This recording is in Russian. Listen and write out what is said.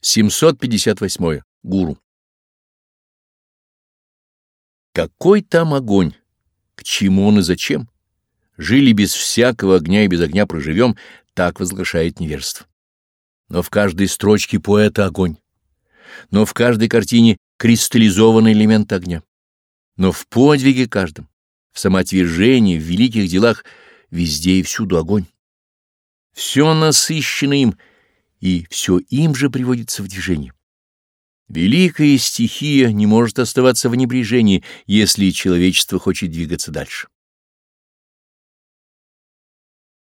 758. Гуру. Какой там огонь? К чему он и зачем? Жили без всякого огня и без огня проживем, так возглашает неверство. Но в каждой строчке поэта огонь. Но в каждой картине кристаллизованный элемент огня. Но в подвиге каждом, в самоотвержении, в великих делах везде и всюду огонь. Все насыщено им, и все им же приводится в движение. Великая стихия не может оставаться в небрежении, если человечество хочет двигаться дальше.